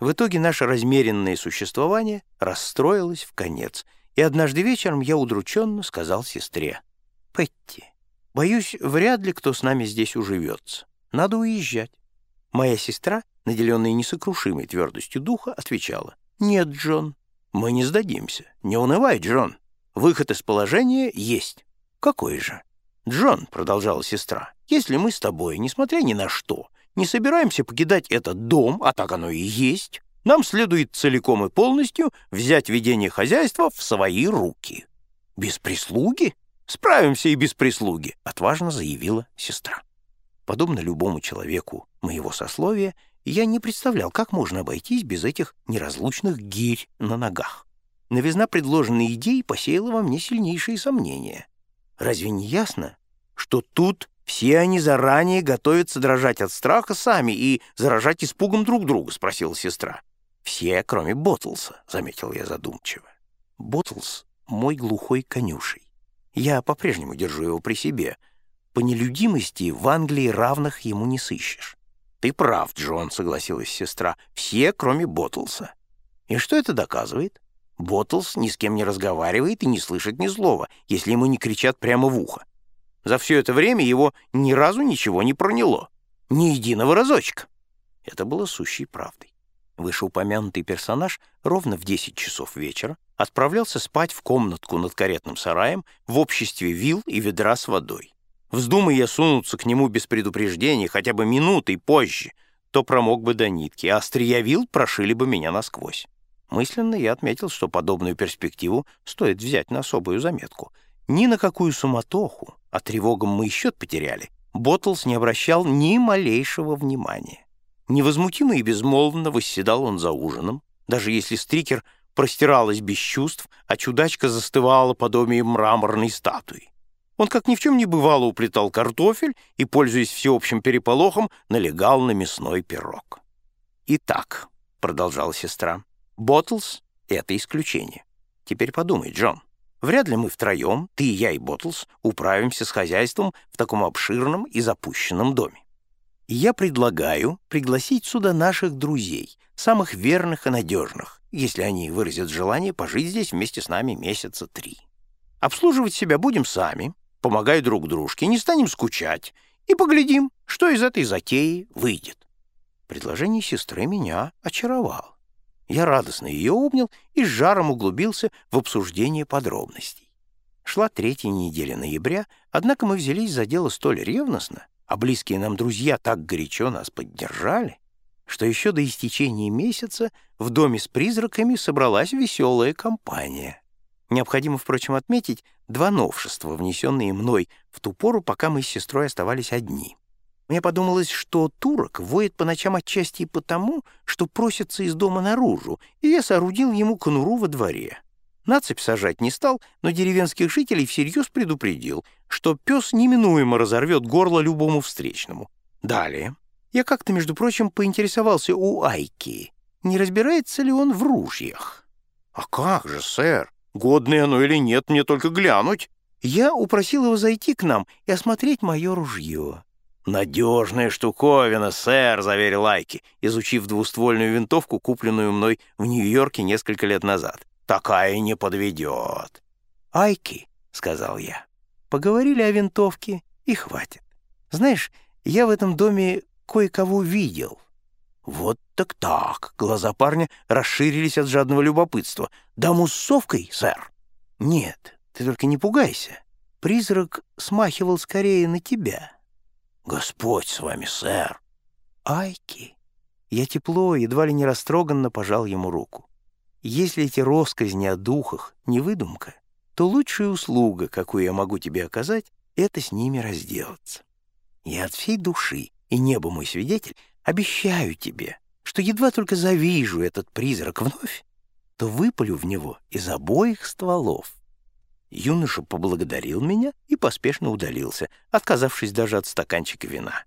В итоге наше размеренное существование расстроилось в конец, и однажды вечером я удрученно сказал сестре, «Петти, боюсь, вряд ли кто с нами здесь уживется. Надо уезжать». Моя сестра, наделенная несокрушимой твердостью духа, отвечала, «Нет, Джон, мы не сдадимся. Не унывай, Джон. Выход из положения есть». «Какой же?» «Джон», — продолжала сестра, — «если мы с тобой, несмотря ни на что, не собираемся покидать этот дом, а так оно и есть, нам следует целиком и полностью взять ведение хозяйства в свои руки». «Без прислуги?» «Справимся и без прислуги», — отважно заявила сестра. Подобно любому человеку моего сословия, я не представлял, как можно обойтись без этих неразлучных гирь на ногах. Новизна предложенной идеи посеяла во мне сильнейшие сомнения. Разве не ясно, что тут все они заранее готовятся дрожать от страха сами и заражать испугом друг друга, спросила сестра. Все, кроме Боттлса, заметил я задумчиво. Боттлс — мой глухой конюшей. Я по-прежнему держу его при себе. По нелюдимости в Англии равных ему не сыщешь. «Ты прав, Джон», — согласилась сестра. «Все, кроме Боттлса». «И что это доказывает?» Боттлс ни с кем не разговаривает и не слышит ни слова, если ему не кричат прямо в ухо. За все это время его ни разу ничего не проняло. Ни единого разочка. Это было сущей правдой. Вышеупомянутый персонаж ровно в 10 часов вечера отправлялся спать в комнатку над каретным сараем в обществе вил и ведра с водой. Вздумай я сунуться к нему без предупреждения хотя бы минутой позже, то промок бы до нитки, а острия вил прошили бы меня насквозь. Мысленно я отметил, что подобную перспективу стоит взять на особую заметку. Ни на какую суматоху, а тревогам мы и счет потеряли, Боттлс не обращал ни малейшего внимания. Невозмутимо и безмолвно восседал он за ужином, даже если стрикер простиралась без чувств, а чудачка застывала подобием мраморной статуи. Он, как ни в чем не бывало, уплетал картофель и, пользуясь всеобщим переполохом, налегал на мясной пирог. «Итак», — продолжала сестра, Боттлс — это исключение. Теперь подумай, Джон. Вряд ли мы втроем, ты, я и Боттлс, управимся с хозяйством в таком обширном и запущенном доме. И я предлагаю пригласить сюда наших друзей, самых верных и надежных, если они выразят желание пожить здесь вместе с нами месяца три. Обслуживать себя будем сами, помогая друг дружке, не станем скучать и поглядим, что из этой затеи выйдет. Предложение сестры меня очаровало. Я радостно ее обнял и с жаром углубился в обсуждение подробностей. Шла третья неделя ноября, однако мы взялись за дело столь ревностно, а близкие нам друзья так горячо нас поддержали, что еще до истечения месяца в доме с призраками собралась веселая компания. Необходимо, впрочем, отметить два новшества, внесенные мной в ту пору, пока мы с сестрой оставались одни. Мне подумалось, что турок воет по ночам отчасти потому, что просится из дома наружу, и я соорудил ему конуру во дворе. Нацепь сажать не стал, но деревенских жителей всерьез предупредил, что пес неминуемо разорвет горло любому встречному. Далее. Я как-то, между прочим, поинтересовался у Айки, не разбирается ли он в ружьях. «А как же, сэр? Годное оно или нет, мне только глянуть». Я упросил его зайти к нам и осмотреть мое ружье. «Надежная штуковина, сэр», — заверил Айки, изучив двуствольную винтовку, купленную мной в Нью-Йорке несколько лет назад. «Такая не подведет». «Айки», — сказал я, — «поговорили о винтовке и хватит. Знаешь, я в этом доме кое-кого видел». «Вот так так!» — глаза парня расширились от жадного любопытства. «Даму с совкой, сэр?» «Нет, ты только не пугайся. Призрак смахивал скорее на тебя». «Господь с вами, сэр!» «Айки!» Я тепло, едва ли не растроганно пожал ему руку. Если эти росказни о духах не выдумка, то лучшая услуга, какую я могу тебе оказать, это с ними разделаться. Я от всей души, и небо мой свидетель, обещаю тебе, что едва только завижу этот призрак вновь, то выпалю в него из обоих стволов. Юноша поблагодарил меня и поспешно удалился, отказавшись даже от стаканчика вина.